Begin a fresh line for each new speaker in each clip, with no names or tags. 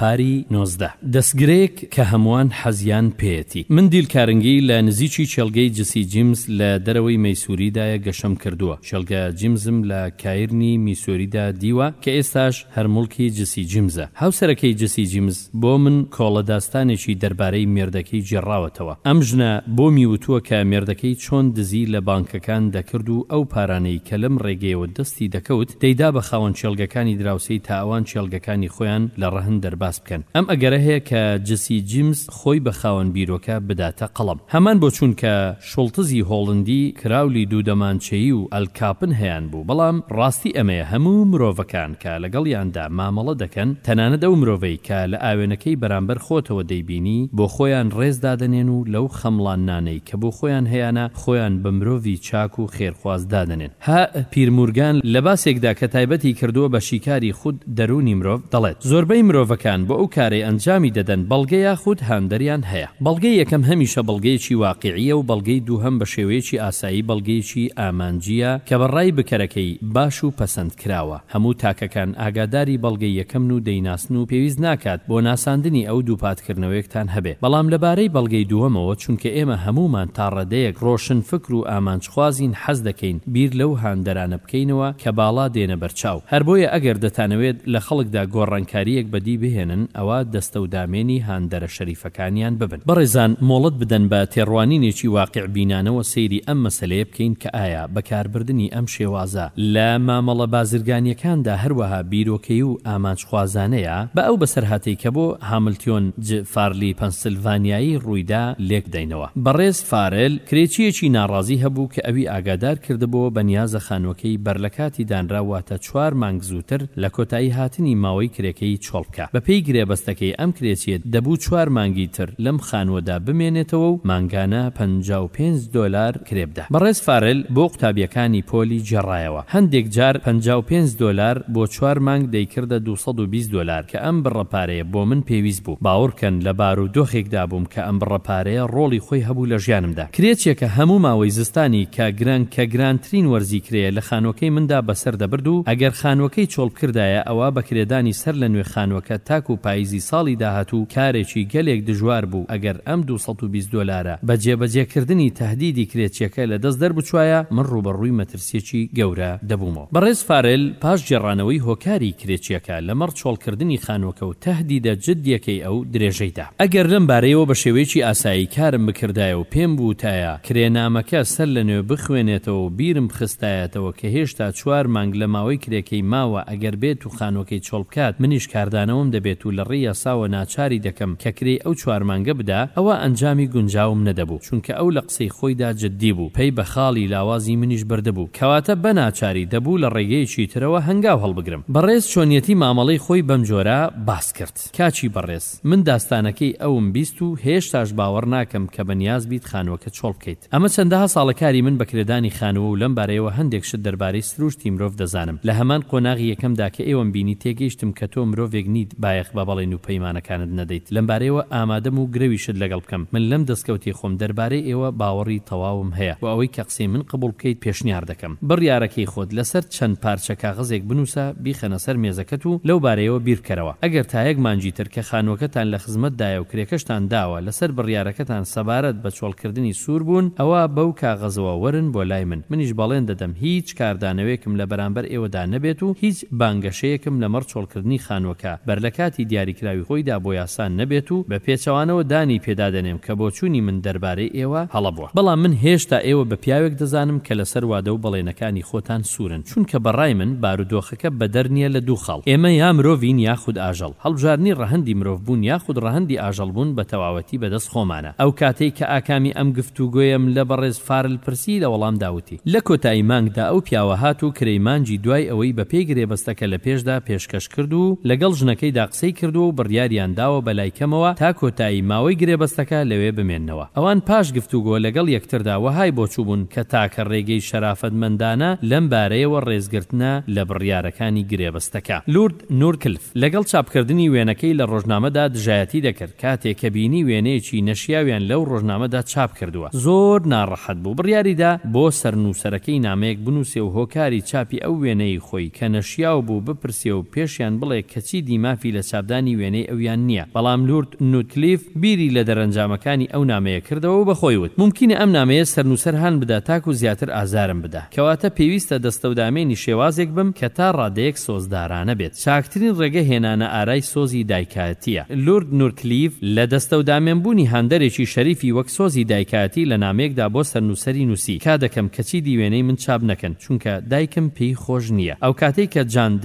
پاری نۆزدە دەسگرەیەک کە هەمووان حەزیان پێیەتی. من دیل کارنگی لە نزیکی کێڵگەی جسی جیمز لە دەرەوەی مەیسوریدایە گەشەم کردووە. کێڵگە جیمزم لە کایرنی میسۆریدا دیوە کە ئێستاش هەر موڵکی جسی جیمزە. هاوسەرەکەی جسی جیمز بۆ من کۆڵە داستانێکی دەربارەی مێردەکەی گێڕاوەتەوە. ئەم ژنە بۆمی وتووە کە مێردەکەی چۆن دزی لە بانکەکان دەکرد و ئەو پارانەی کە لەم ڕێگەیەوە دەستی دەکەوت دەیدا بە خاوەن کێڵگەکانی دراوسێی تا ئەوان کێڵگەکانی خۆیان لە ڕەهن دەرباز بکەن ئەم ئەگەرە هەیە کە جسی جیمز خۆی بە خاوەن بیرۆکە بداتە قەڵەم هەمان بۆچوون کە شوڵتزی هۆڵندی کراولی دوو دەمانچەیی و ئەلکاپن هەیانبوو بەڵام ڕاستی ئەمەیە هەموو مرۆڤەکان کە لەگەڵیاندا مامەڵە دەکەن، تەنانەت ئەو مرۆڤەی کە لە ئاوێنەکەی بەرامبەر خۆتەوە دەیبینی، بۆ خۆیان ڕێز دادەنێن و لەو خەمڵاننانەی کە بۆ خۆیان هەیانە، خۆیان بە مرۆڤی چاک و خێرخواز دادەنێن. هە پیر مورگان لە باسێکدا کە تایبەتی کردووە بە شیکاری خود دەروونی مرۆڤ، دەڵێت، زۆربەی مرۆڤەکان بۆ ئەو کارەی ئەنجامی دەدەن بەڵگە یاخود هاندەریان هەیە. بەڵگەی یەکەم هەمیشە بەڵگەیەکی واقیعییە و بەڵگەی دووهەم بە شێوەیەکی ئاسایی بەڵگەیەکی ئامانجییە کە بە ڕای بکەرەکەی باش و پەسەند کراوە. هەموو تاکەکان ئاگاداری بەڵگەی یەکەمن و دەیناسن و پێویست ناکات بۆ ناساندنی ئەو دووپاتکردنەوەیەکتان هەبێ. بەڵام لە بارەی بەڵگەی دووەمەوە چونکە ئێمە هەموومان تا ڕەدەیەک ڕۆشنفکر و ئامانجخوازین حەز دەکەین بیر لەو هاندەرانە بکەینەوە کە باڵا دێنە بەرچاو. هەر بۆیە ئەگەر دەتانەوێت لە خەڵکدا گۆڕانکارییەک بەدی بهێنن ئەوا دەستەودامێنی هاندەرە شەریفەکانیان ببن. بەڕێزان مۆڵەت بدەن بە تێڕوانینێکی واقیع بینانەوە سەیری ئەم مەسەلەیە بکەین کە ئایا بەکاربردنی ئەم شێوازە لە مامەڵە بازرگانیەکاندا هەروەها بیرۆکەیی و ئامانجخوازانەیە بە ئەو بەسەرهاتەی کە بۆ هاملتیۆن ج فارلی پەنسلڤانیایی ڕوویدا لێکدەینەوە. بەڕێز فارل کرێچیەکی ناڕازی هەبوو کە ئەوی ئاگادار کردبۆوە بە نیازە خانوەکەی بەرلەکاتی دانرا واتە چوار مانگ زووتر لە کۆتایی هاتنی ماوەی کرێکەی چۆڵ کە بە پێی گرێبەستەکەی ئەم کرێچییە دەبوو چوار مانگی تر لەم خانووەدا بمێنێتەوە و مانگانە پەنجا و پێنج دۆلار کرێ بدا. بەڕێز فارێل بۆ قوتابییەکانی پۆلی گێڕایەوە. هەندێک جار پەنجا و پێنج دۆلار بۆ چوار مانگ دەیکردە دوو سەد و بیست دۆلار کە ئەم بڕە پارەیە بۆ من پێویست بوو. باوەڕ بکەن لە بارودۆخێکدا بووم کە ئەم بڕە پارەیە ڕۆڵی خۆی هەبوو لە ژیانمدا. کرێچیەکە هەموو ماوەی زستانی کە گران کە گرانترین وەرزی کرێیە لە خانوەکەی مندا بەسەر دەبرد و ئەگەر خانوەکەی چۆڵ بکردایە ئەوا بە کرێدانی سەر لە نوێ خانوەکە تاکو پایزی ساڵی داهاتوو کارێکی گەلێک دژوار بوو ئەگەر ئەم دوو سەد و بیست دۆلارە بە جێبەجێ کردنی تەهدیدی کرێچیەکە لە دەست دەربچوایە من ڕووبەڕووی سێکی گەورە دەبوومەوە. بەڕێز فارێل پاش گێڕانەوەی هۆکاری کرێچییەکە لەمەڕ چۆڵکردنی خانووەکە و تەهدیدە جددییەکەی ئەو، درێژەی دا. ئەگەر لەم بارەیەوە بە شێوەیەکی ئاسایی کارم بکردایە و پێم بووتایە کرێنامەکە سەرلەنوێ بخوێنێتەوە و بیرم بخستایەتەوە کە هێشتا چوار مانگ لە ماوەی کرێکەی ماوە ئەگەر بێت خانوەکەی چۆڵ بکات منیش کاردانەوەم دەبێت و لە ڕێی یاساوە ناچاری دەکەم کە کرێی ئەو چوار مانگە بدا، ئەوە ئەنجامی گونجاوم نەدەبوو، چونکە ئەو لە قسەی خۆیدا جددی بوو، پەی بە خاڵی لاوازی منیش بردبوو، کەواتە بەناچاری دەبوو لە ڕێگەیەکی ترەوە هەنگاو هەڵبگرم. بەڕێز چۆنیەتی مامەڵەی خۆی بەمجۆرە باسکرد. کاکی بەڕێز. من داستانەکەی ئەوم بیست و هێشتاش باوەڕ ناکەم کە بە نیاز بیت خانووەکە چۆڵ بکەیت. ئەمە چەندەها ساڵە کاری من بە کرێدانی خانووە و لەم بارەیەوە هەندێک شت دەربارەی سرووشتی مرۆڤ دەزانم. لە هەمان قۆناغی یەکەمدا کە ئێوەم بینی تێگەیشتم کە تۆ مرۆڤێک نیت بایەخ بە بەڵێن و پەیمانەکانت نەدەیت. لەم بارەیەوە ئامادەم و گرەویشت لەگەڵ بکەم. من لەم دەستکەوتەی خۆم دەربارەی ئێوە باوەڕی تەواوم هەیە و ئەوەی کە قسەی من قبوڵ بکەیت پێشنیار دەکەم. بڕیارەکەی خۆت لەسەر چەند پارچە کاغەزێک بنووسە بیخەنە سەر مێزەکەت و لەو بارەیەوە بیر بکەرەوە. ئەگەر تا یەک مانگی تر کە خانووەکەتان لە خزمەتدایە و کرێکەشتان داوە لەسەر بڕیارەکەتان سەبارەت بە چۆڵکردنی سوور بوون، ئەوا بەو کاغەزەوە وەرن بۆ لای من. منیش بەڵێن دەدەم هیچ کاردانەوەیەکم لە بەرامبەر ئێوەدا نەبێت و هیچ بانگەشەیەکم لەمەڕ چۆڵکردنی خانووەکە بەر لە کاتی دیاریکراوی خۆیدا بۆ یاسا نەبێت و بە پێچەوانەوە دانی پێدا دەنێم کە بۆچوونی من دەربارەی ئێوە هەڵە بووە. بەڵام من هێشتا ئێوە بە پیاوێک دەزانم کە لەسەر وادە و بەڵێنەکانی خۆتان سوورن، چونکە بە ڕای من بارودۆخەکە بەدەر نییە لە دوو خاڵ، ئێمە یا مرۆڤین یاخود ئاژەڵ، هەڵبژاردنی ڕەهەندی مرۆڤبوون یاخود ڕەهەندی ئاژەڵبوون بە تەواوەتی بەدەست خۆمانە. ئەو کاتەی کە ئاکامی ئەم گفتوگۆیەم لە بەڕێز فارل پرسی لە وەڵامدا وتی. لە کۆتایی مانگدا ئەو پیاوە هات و کرێی مانجی دوای ئەوەی بە پێی گرێبەستەکە لە پێشدا پێشکەش کرد و لەگەڵ ژنەکەیدا قسەی کردووە و بڕیاریان داوە بە لای کەمەوە تا کۆتایی ماوەی گرێبەستەکە لەوێ بمێننەوە. ئەوان پاش گفتوگۆ لەگەڵ یەکتردا وەهای بۆ چووبوون کە تاکە ڕێگەی شەرافەتمەندانە لەم بارەیەوە ڕێزگرتنە لە بڕیارەکانی گرێبەستەکە. لورد نورکلف لەگەڵ چاپکردنی وێنەکەی لە ڕۆژنامەدا دژایەتی دەکرد، کاتێ کە بینی وێنەیەکی نەشیاویان لەو ڕۆژنامەدا چاپ کردووە، زۆر ناڕەحەت بوو، بڕیاری دا بۆ سەرنووسەرەکەی نامەیەک بنووسێ و هۆکاری چاپی ئەو وێنەیەی خۆی کە نەشیاو بوو بپرسێ و پێشیان بڵێ کە چیدی مافی لە چاپدانی وێنەی ئەویان نییە، بەڵام لورد. نوتکلیف بیری لە دەرەنجامەکانی ئەو نامەیە کردەوە و بە خۆی وت، مومکینە ئەم نامەیە سەرنووسەر هان بدا تاکو زیاتر ئازارم بدا، کەواتە پێویستە دەستەودامێنی شێوازێک بم کە تا ڕادەیەک سۆزدارانە بێت. چاکترین ڕێگە هێنانەئارای سۆزی دایکایەتییە. لورد نورتکلیف لە دەستەودامێنبوونی هاندەرێکی شەریفی وەک سۆزی دایکایەتی لە نامەیەکدا بۆ سەرنووسەری نووسی، کا دەکەم کەچی دیوێنەی من چاپ نەکەن، چونکە دایکم پێی خۆش نییە. ئەوکاتەی کە جان د.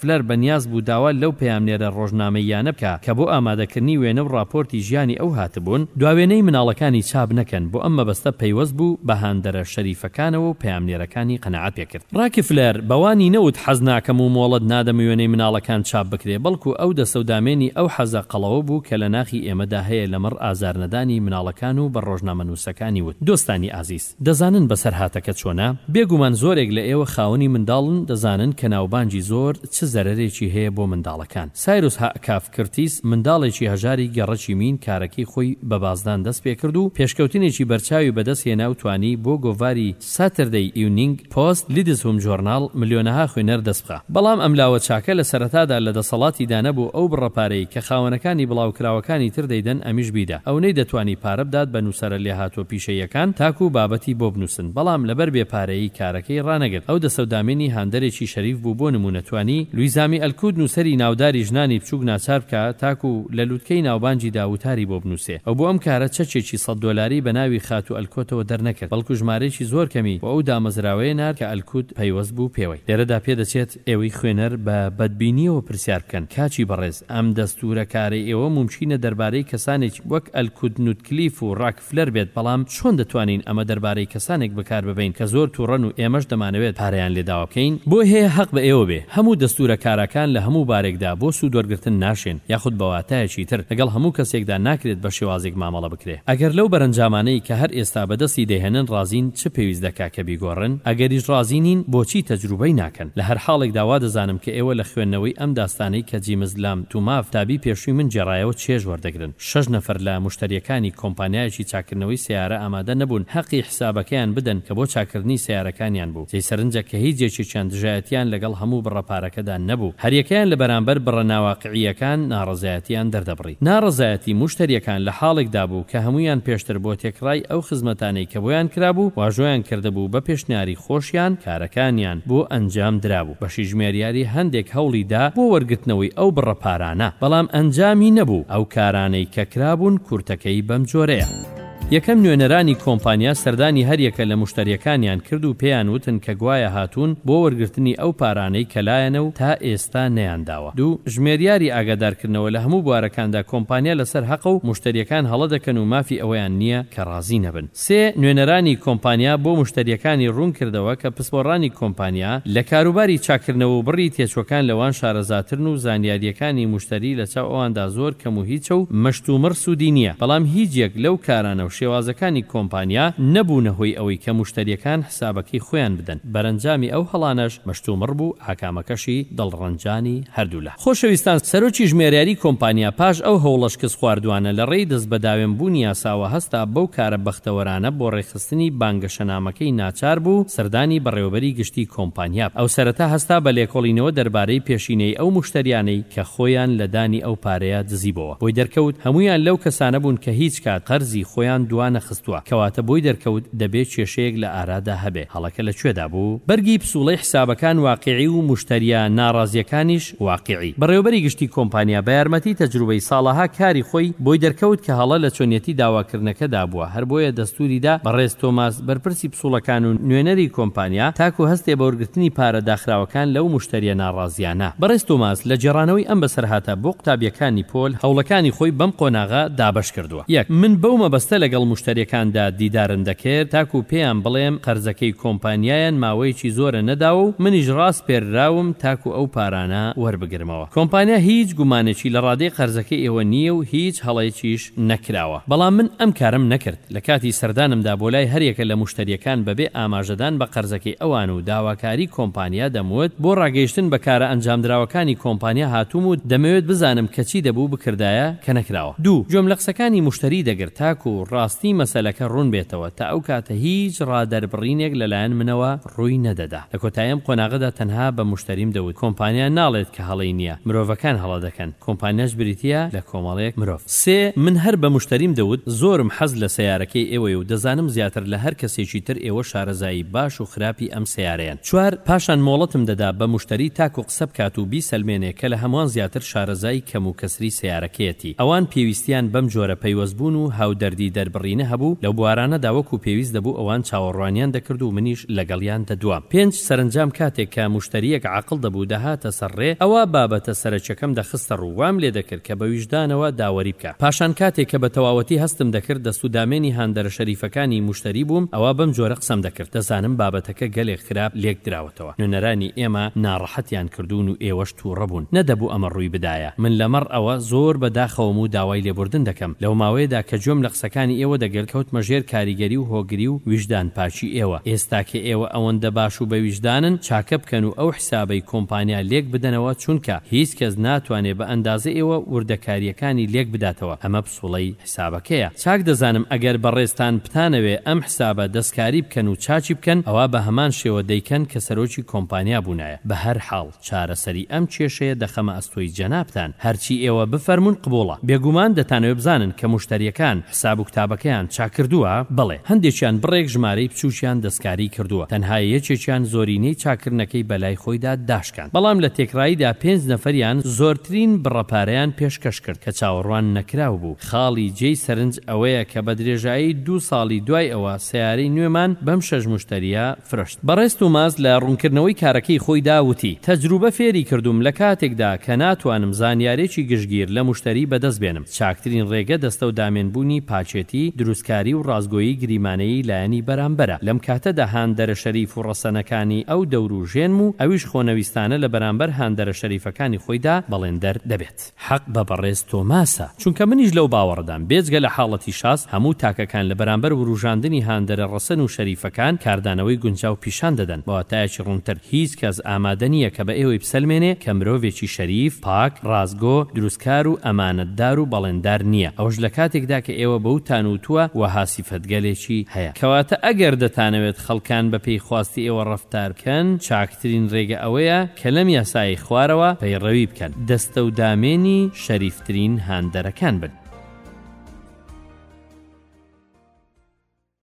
فلەر بە نیاز بوو داوا لەو پەیامنێرە ڕۆژنامەییانە بکا کە بۆ ئامادەکردنی وێنە و ڕاپۆرتی ژیانی ئەو هاتبوون، دواوێنەی مناڵەکانی چاپ نەکەن، بۆ ئەم مەبەستە پەیوەست بوو بە هاندەرە شەریفەکانەوە و پەیامنێرەکانی قەناعەت پێ کرد. ڕاکفلەر بەوانی نەوت حەز ناکەم و مۆڵەت نادەم وێنەی مناڵەکان چاپ بکرێ، بەڵکوو ئەو دەسە و دامێنی ئەو حەزە قەڵەوە بوو کە لە ناخی ئێمەدا هەیە لەمەڕ ئازار نەدانی مناڵەکان و بە ڕۆژنامەنووسەکانی وت، دۆستانی ئازیز! دەزانن بەسەرهاتەکە چۆنە؟ بێگومان زۆرێک لە ئێوە خاوەنی منداڵن دەزانن کە ناوبانگی زۆر چ زەرەرێکی هەیە بۆ منداڵەکان. سایروس هەئکاف کرتیس، منداڵێکی هەژاری گەڕەکی مین کارەکەی خۆی بە بازدان دەست پێکرد و پێشکەوتنێکی بەرچاوی بەدەست هێنا و توانی بۆ گۆڤاری ساتردەی ئیونینگ، پۆست، لیدزهومجۆرناڵ، ملیۆنەها خوێنەر دەستبخا. بەڵام ئەم لاوە چاکە لە سەرەتادا لە دەسەڵاتیدا نەبوو ئەو بڕە پارەی کە خاوەنەکانی بڵاوکراوەکانی تر دەیدەن ئەمیش بیدا. ئەو نەیدەتوانی پارە بدات بە نووسەرە لێهاتووە پیشەییەکان تاکوو بابەتی بۆ بنووسن. بەڵام لەبەر بێ پارەیی کارەکەی ڕانەگرت. ئەو دەسەودامێنی هاندەرێکی شەریف بوو بۆ نموونە توانی لویزامی ئەلکوود نووسەری ناوداری ژنانی بچووک ناچار بکا تاکوو لە لووتکەی ناوبانگیدا وتاری بۆ بنووسێ. ئەو بۆ ئەم کارە چەکێکی سەد دۆلاری بە ناوی خاتوو ئەلکۆتەوە دەرنەکرد. بەڵکو ژمارەیەکی زۆر کەمی بۆ ئەو دامەزراوەیە نارد کە ئەلکوت پەیوەست بوو پێوەی. لێرەدا پێدەچێت ئێوەی خوێنەر بە بەدبینییەوە پرسیار بکەن، کاکی بەڕێز، ئەم دەستوورە کارەی ئێوە مومکینە دەربارەی کەسانێک وەک ئەلکوت نوتکلیف و ڕاکفلەر بێت، بەڵام چۆن دەتوانین ئەمە دەربارەی کەسانێک بەکار ببەین کە زۆر توڕەن و ئێمەش دەمانەوێت پارەیان لێ داوا بکەین؟ بۆی هەیە هەق بە ئێوە بێ. هەموو دەستوورە کاراکان لە هەموو بارێکدا بۆ سوودوەرگرتن ناشێن، یاخود بە واتایەکی تر لەگەڵ هەموو کەسێکدا ناکرێت بە شێوازێک مامەڵە کرێ ئەگەر لەو بەرەنجامانەی کە هەر ئێستا بەدەستی دەهێنن ڕازین چ پێویست دەکا کە بیگۆڕن؟ ئەگەریش ڕازی نین بۆچی تەجروبەی ناکەن؟ لە هەر حاڵێکدا وا دەزانم کە ئێوە لە خوێندنەوەی ئەم داستانەی کە جیمز لام تو ماف تابی پێشووی من گێڕایەوە چێژ وەردەگرن شەش نەفەر لە موشتەریەکانی کۆمپانیایەکی چاککردنەوەی سەیارە ئامادە نەبوون هەقی حسابەکەیان بدەن کە بۆ چاککردنی سەیارەکانیان بوو جێی سەرنجە کە هیچ یەکێکیان دژایەتیان لەگەڵ هەموو بڕە پارەکەدا نەبوو هەریەکەیان لە بەرامبەر بڕە ناواقعییەکان ناڕەزایەتیان دەردەبڕی. ناڕەزایەتی موشتەرییەکان لە حاڵێکدا بوو کە هەموویان پێشتر بۆ تێکڕای ئەو خزمەتانەی کە بۆیان کرابوو واژۆیان کردبوو بە پێشنیاری خۆشیان کارەکانیان بۆ ئەنجام درابوو بەشی ژمێریاری هەندێک هەوڵی دا بۆ وەرگرتنەوەی ئەو بڕە پارانە بەڵام ئەنجامی نەبوو ئەو کارانەی کە کرابوون کورتەکەی بەم جۆرەیە. یەکەم نوێنەرانی کۆمپانیا سەردانی هەریەکە لە موشتەریەکانیان کرد و پێیان وتن کە گوایە هاتوون بۆ وەرگرتنی ئەو پارانەی کە لایانە و تا ئێستا نەیانداوە دوو ژمێریاری ئاگادارکردنەوە لە هەموو بوارەکاندا کۆمپانیا لەسەر هەقە و موشتەریەکان هەڵە دەکەن و مافی ئەوەیان نییە کە ڕازی نەبن سێ نوێنەرانی کۆمپانیا بۆ موشتەریەکانی ڕوونکردەوە کە پسپۆڕانی کۆمپانیا لە کاروباری چاککردنەوە و بڕی تێچووەکان لەوان شارەزاترن و زانیارییەکانی موشتەری لەچاو ئەواندا زۆر کەم و هیچە و مشتومڕ سوودی نییە، بەڵام هیچ یەک لەو کارانە و شێوازەکانی کۆمپانیا نەبوونە هۆی ئەوەی کە موشتەرییەکان حسابەکەی خۆیان بدەن، بەرەنجامی ئەو هەڵانەش مشتومڕ بوو، ئاکامەکەشی دڵڕەنجانی هەردوولا. خۆشەویستان سەرۆکی ژمێریاری کۆمپانیا پاش ئەو هەوڵە شکستخواردووانە لە ڕێی دەستبەداوێن بوونی یاساوە هەستا بەو کارە بەختەوەرانە بۆ ڕێکخستنی خستنی بانگەشەنامەکەی ناچار بوو سەردانی بەڕێوەبەری گشتی کۆمپانیا بکات. ئەو سەرەتا هەستا بە لێکۆڵینەوە دەربارەی پێشینەی ئەو موشتەریانەی کە خۆیان لە دانی ئەو پارەیە دزیبۆوە. بۆی دەرکەوت هەموویان لەو کەسانە بوون کە هیچ کات قەرزی خۆیان دوانەخستووە. کەواتە بۆی دەرکەوت دەبێ کێشەیەک لە ئارادا هەبێ. هەڵەکە لە کوێدا بوو؟ بەرگی پسووڵەی حسابەکان واقیعی و موشتەرییە ناڕازییەکانیش واقیعی. بەڕێوەبەری گشتی کۆمپانیا بە یارمەتی تەجروبەی ساڵەها کاری خۆی بۆی دەرکەوت کە هەڵە لە چۆنیەتی داواکردنەکەدا بووە هەر بۆیە دەستوری دا بەڕێز تۆماس بەرپرسی پسوڵەکان و نوێنەری کۆمپانیا تاکو هەستێ بە وەرگرتنی پارە داخراوەکان لەو موشتەریە ناڕازیانە. بەڕێز تۆماس لە گێڕانەوەی ئەم بەسەرهاتە بۆ قوتابیەکانی پۆل هەوڵەکانی خۆی بەم قۆناغە دابەش کردوە. یەک، من بەو مەبەستە لەگەڵ موشتەریەکاندا دیدارن دەکرد تاکو پێیان بڵێم قەرزەکەی کۆمپانیایان ماوەیەکی زۆرە نەداوە و منیش ڕاسپێرراوم تاکو ئەو پارانە وەربگرمەوە کۆمپانیا هیچ گومانێکی لە ڕادەی قەرزەکەی ئێوە نییە و هیچ هەڵەیەکیش نەکراوە بەڵام من ئەم کارەم نەکرد لە کاتی سەردانمدا بۆ لای هەریەکە لە موشتەریەکان بەبێ ئاماژەدان بە قەرزەکەی ئەوان و داواکاری کۆمپانیا دەموت بۆ ڕاگەیشتن بە کارە ئەنجامدراوەکانی کۆمپانیا هاتووم و دەمەوێت بزانم کە چی دەبوو بکردایە کە نەکراوە. دوو، گوێم لە قسەکانی موشتەری دەگرت تاکو ڕاستی مەسەلەکە ڕوون بێتەوە، تا ئەو کاتە هیچ ڕادەربڕینێک لەلایەن منەوە ڕووی نەدەدا. لە کۆتایی ئەم قۆناغەدا تەنها بە موشتەریم دەوت، کۆمپانیا ناڵێت کە هەڵەی نییە، مرۆڤەکان هەڵە دەکەن، کۆمپانیاش بریتییە لە کۆمەڵێک مرۆڤ. سێ، من هەر بە موشتەریم دەوت، زۆرم حەز لە سەیارەکەی ئێوەیە و دەزانم زیاتر لە هەر کەسێکی تر ئێوە شارەزایی باش و خراپی ئەم سەیارەیەن. چوار، پاشان مۆڵەتم دەدا بە موشتەری تاکو سەبکات و بیسەلمێنێ کە لە هەموان زیاتر شارەزایی کەم و کەسری سەیارەکەیەتی. ئەوان پێویستیان بەم جۆرە پەیوەست بوون و هاودەردی دەربڕینە هەبوو، لەو بوارانەدا وەکو پێویست دەبوو ئەوان چاوەڕوانیان دەکرد و منیش لەگەڵیان دەدوام. پێنج، سەرەنجام کاتێک کە موشتەرییەک عاقڵ دەبوو دەهاتە سەر ڕێ، ئەوا بابەتە سەرەکیەکەم دەخستە ڕوو، وام لێ دەکرد کە بە ویژدانەوە داوەری بکا. پاشان کاتێک کە بە تەواوەتی هەستم دەکرد دەست و دامێنی هاندەرە شەریفەکانی موشتەری بووم، ئەوا بەم جۆرە قسەم دەکرد، دەزانم بابەتەکە گەلێک خراپ لێک دراوەتەوە. نوێنەرانی ئێمە ناڕەحەتیان کردوون و ئێوەش تووڕە بوون. نەدەبوو ئەمە ڕووی بدایە. من لەمەڕ ئەوە زۆر بە داخەوەم و داوای لێبوردن دەکەم. لەو ماوەیەدا کە گوێم لە قسەکانی ئێوە دەگرت کەوتمە ژێر کاریگەری و هۆگری و ویژدان پاکی ئێوە. ئێستا کە ئێوە ئەوەندە باش و بەویژدانن چاکە بکەن و ئەو حیسابەی کۆمپانیا لێک بدەنەوە چونکە هیچ کەس ناتوانێ بە ئەندازەی ئێوە وردەکارییەکانی لێک بداتەوە. ئەمە سڵی حسابەکەیە چاک دەزانم ئەگەر بەڕێزتان بتانەوێ ئەم حسابە دەستکاری بکەن و چاکی بکەن ئەوا بەهەمان شێوە دەیکەن کە سەرۆکی کۆمپانیا بونایە بەهەر حاڵ چارەسەری ئەم کێشەیە دەخەمە ئەستۆی جەنابتان هەرچی ئێوە بفەرمون قبوڵە بێگومان دەتانەوێ بزانن کە موشتەریەکان حساب و کتابەکەیان چاک کردوە بەڵێ هەندێکیان بڕێک ژمارەی بچوکیان دەستکاری کردوە تەنها یەکێکیان زۆرینەی چاکردنەکەی بەلای خۆیدا داشکاند. بەڵام لە تێکڕاییدا پێنج نەفەریان زۆرترین بڕە پارەیان پێشکەش کرد کە چاوەڕوان نەکراو بوو. خاڵی جێی سەرنج ئەوەیە کە بە درێژایی دوو ساڵی دوای ئەوە سەیارەی نوێمان بەم شەش موشتەرییە فرۆشت. بەڕێز توماس لە ڕوونکردنەوەی کارەکەی خۆیدا وتی، تەجروبە فێری کردووم لە کاتێکدا کە ناتوانم زانیارێکی گشتگیر لە موشتەری بەدەست بێنم، چاکترین ڕێگە دەستە و دامێن بوونی پاکێتی، دروستکاری و ڕاستگۆیی گریمانەیی لایەنی بەرامبەرە. لەم کاتەدا هاندەرە شەریف و ڕەسەنەکانی ئەو دەور و ژێنم و ئەویش خۆنەویستانە لە بەرامبەر هاندەرە شەریفەکانی خۆیدا بەڵێندەر دەبێت. حەق بە بەڕێز تۆماسە، چونکە منیش لەو باوەڕەدام بێجگە لە حاڵەتی شاز هەموو تاکەکان لە بەرامبەر وروژاندنی هاندەرە ڕەسەن و شەریفەکان کاردانەوەی گونجاو پیشان دەدەن. بە واتایەکی ڕوونتر، هیچ کەس ئامادە نییە کە بە ئێوەی بسەلمێنێ کە مرۆڤێکی شەریف، پاک، ڕاستگۆ، دروستکار و ئەمانەتدار و بەڵێندار نییە، ئەوەش لە کاتێکدا کە ئێوە بەوتان وتووە وەها سیفەتگەلێکی هەیە. کەواتە ئەگەر دەتانەوێت خەڵکان بە پێی خواستی ئێوە ڕەفتار بکەن، چاکترین ڕێگە ئەوەیە کە لەم یاسایەی خوارەوە پەیڕەوی بکەن، دەستە و دامێنی شەریفترین هاندەرەکان بن.